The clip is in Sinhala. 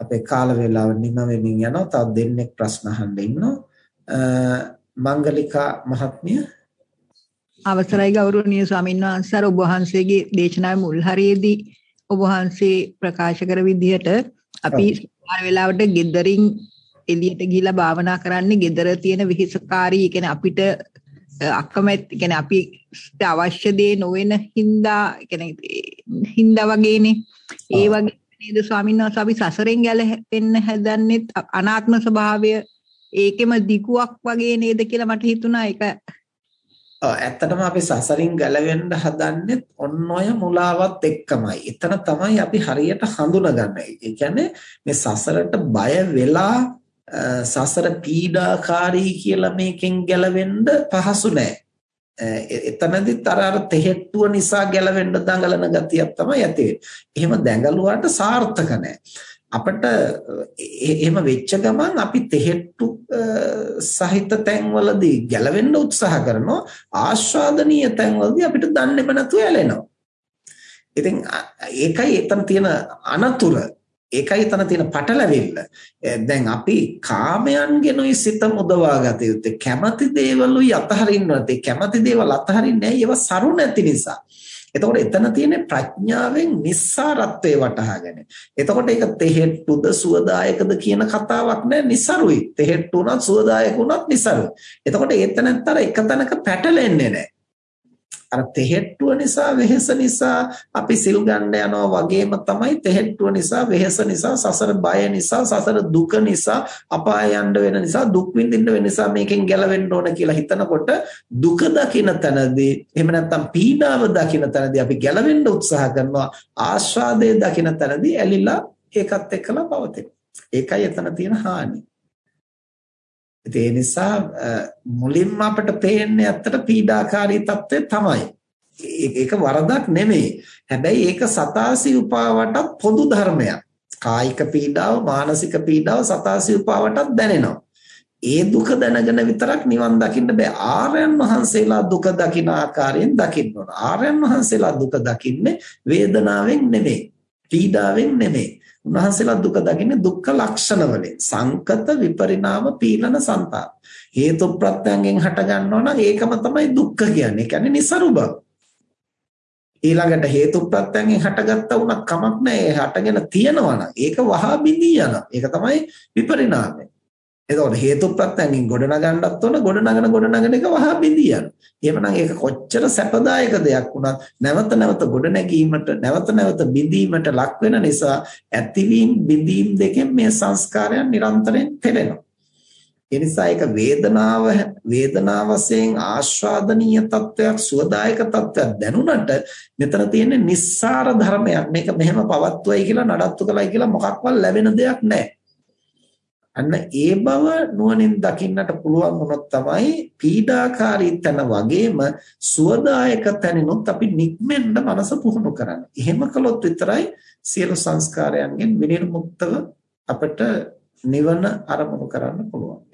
අපේ කාල වේලාව නිම වෙමින් යනවා. තව දෙන්නෙක් ප්‍රශ්න අහන්න ඉන්නවා. මංගලිකා මහත්මිය. අවසරයි ගෞරවනීය ස්වාමීන් වහන්සේ. ඔබ වහන්සේගේ දේශනාවේ මුල් හරියේදී ඔබ වහන්සේ ප්‍රකාශ කර විදිහට අපි සමහර වෙලාවට ගෙදරින් එළියට ගිහිලා භාවනා කරන්නේ ගෙදර තියෙන විහිසකාරී. කියන්නේ අපිට අකමැති කියන්නේ අපි අවශ්‍ය දේ නොවන හින්දා කියන්නේ හින්දා වගේනේ. ඒ වගේ නේද ස්වාමීන් වහන්සේ අපි සසරෙන් ගැලවෙන්න හදන්නෙත් අනාත්ම ස්වභාවය ඒකෙම දිගුවක් වගේ නේද කියලා මට හිතුණා ඒක ඔව් ඇත්තටම අපි සසරින් ගැලවෙන්න හදන්නේ ඔන්න ඔය මුලාවත් එක්කමයි. එතන තමයි අපි හරියට හඳුනගන්නේ. ඒ කියන්නේ මේ සසරට බය වෙලා සසර පීඩාකාරී කියලා මේකෙන් ගැලවෙන්න පහසු නෑ. එතනදිත් අර අර තෙහෙට්ටුව නිසා ගැලවෙන්න දඟලන ගතියක් තමයි ඇති එහෙම දැඟලුවාට සාර්ථක නෑ. අපිට එහෙම වෙච්ච ගමන් අපි තෙහෙට්ටු සහිත තැන්වලදී ගැලවෙන්න උත්සාහ කරනවා ආස්වාදනීය තැන්වලදී අපිට දන්නේම නැතුව ඇලෙනවා. ඉතින් ඒකයි එතන තියෙන අනතුර ඒකයි එතන තියෙන පටලැවිල්ල. දැන් අපි කාමයන්ගෙනුයි සිත මුදවා ගත යුත්තේ. කැමති දේවලුයි අතහරින්න නැති. කැමති දේවල් අතහරින්නේ නැහැ. ඒවා සරු නැති නිසා. එතකොට එතන තියෙන ප්‍රඥාවෙන් නිස්සාරත්වයේ වටහාගෙන. එතකොට ඒක තෙහෙට්ටුද සුවදායකද කියන කතාවක් නෑ નિසරුයි. තෙහෙට්ටු උනත් සුවදායක උනත් નિසරුයි. එතකොට ඒතනත්තර එක තැනක පැටලෙන්නේ නෑ. අර තෙහෙට්ටුව නිසා වෙහෙස නිසා අපි සිල් ගන්න යනවා වගේම තමයි තෙහෙට්ටුව නිසා වෙහෙස නිසා සසර බය නිසා සසර දුක නිසා අපාය යන්න වෙන නිසා දුක් විඳින්න වෙන නිසා මේකෙන් ගැලවෙන්න ඕන කියලා හිතනකොට දුක දකින තැනදී එහෙම නැත්නම් පීඩාව දකින තැනදී අපි ගැලවෙන්න උත්සාහ කරනවා ආස්වාදයේ දකින තැනදී ඇලිලා ඒකත් එක්කලා පවතින. ඒකයි එතන තියෙන හානිය. ඒ නිසා මුලින්ම අපිට පේන්නේ ඇත්තට පීඩාකාරී తත්වය තමයි. ඒක වරදක් නෙමෙයි. හැබැයි ඒක සතාසි උපාවටත් පොදු ධර්මයක්. කායික පීඩාව, මානසික පීඩාව සතාසි උපාවටත් දැනෙනවා. ඒ දුක දැනගෙන විතරක් නිවන් දකින්න බෑ. ආර්යයන් වහන්සේලා දුක දකින ආකාරයෙන් දකින්න ඕන. ආර්යයන් වහන්සේලා දුක දකින්නේ වේදනාවෙන් නෙමෙයි. පීඩාවෙන් නෙමෙයි. උන්වහන්සේලා දුක දකින්නේ දුක්ඛ ලක්ෂණ වලින් සංකත විපරිණාම පීලන සංතාප හේතු ප්‍රත්‍යයෙන් හට ගන්නවා නම් ඒකම තමයි දුක්ඛ කියන්නේ. ඒ කියන්නේ નિසරු බව. ඊළඟට හේතු ප්‍රත්‍යයෙන් හටගත්ත උනක් කමක් නැහැ. හටගෙන තියෙනවා නම් ඒක වහා බිඳී යනවා. ඒක තමයි විපරිණාමය. එතකොට හේතුප්‍රත්‍යයෙන් ගොඩනගන්නත් ඕන ගොඩනගන ගොඩනගන එක වහා බිඳී යනවා. එහෙමනම් ඒක කොච්චර සැපදායක දෙයක් වුණත් නැවත නැවත ගොඩනැගීමට නැවත නැවත බිඳීමට ලක් වෙන නිසා ඇතිවීම බිඳීම් දෙකෙන් මේ සංස්කාරයන් නිරන්තරයෙන් පෙළෙනවා. ඒ නිසා ඒක වේදනාව වේදනාව වශයෙන් ආස්වාදනීය තත්වයක් සුවදායක තත්වයක් දැනුණට මෙතන තියෙන්නේ නිස්සාර ධර්මයක්. මේක මෙහෙම පවත්වයි කියලා නඩත්තු කළයි කියලා මොකක්වත් ලැබෙන දෙයක් නැහැ. අන්න ඒ බව නුවණින් දකින්නට පුළුවන් වුණොත් තමයි පීඩාකාරී තැන වගේම සුවදායක තැනිනුත් අපි නික්මෙන්න මනස පුහුණු කරන්නේ. එහෙම කළොත් විතරයි සියලු සංස්කාරයන්ගෙන් විනිර්මුක්තව අපට නිවන අරමුණු කරන්න පුළුවන්.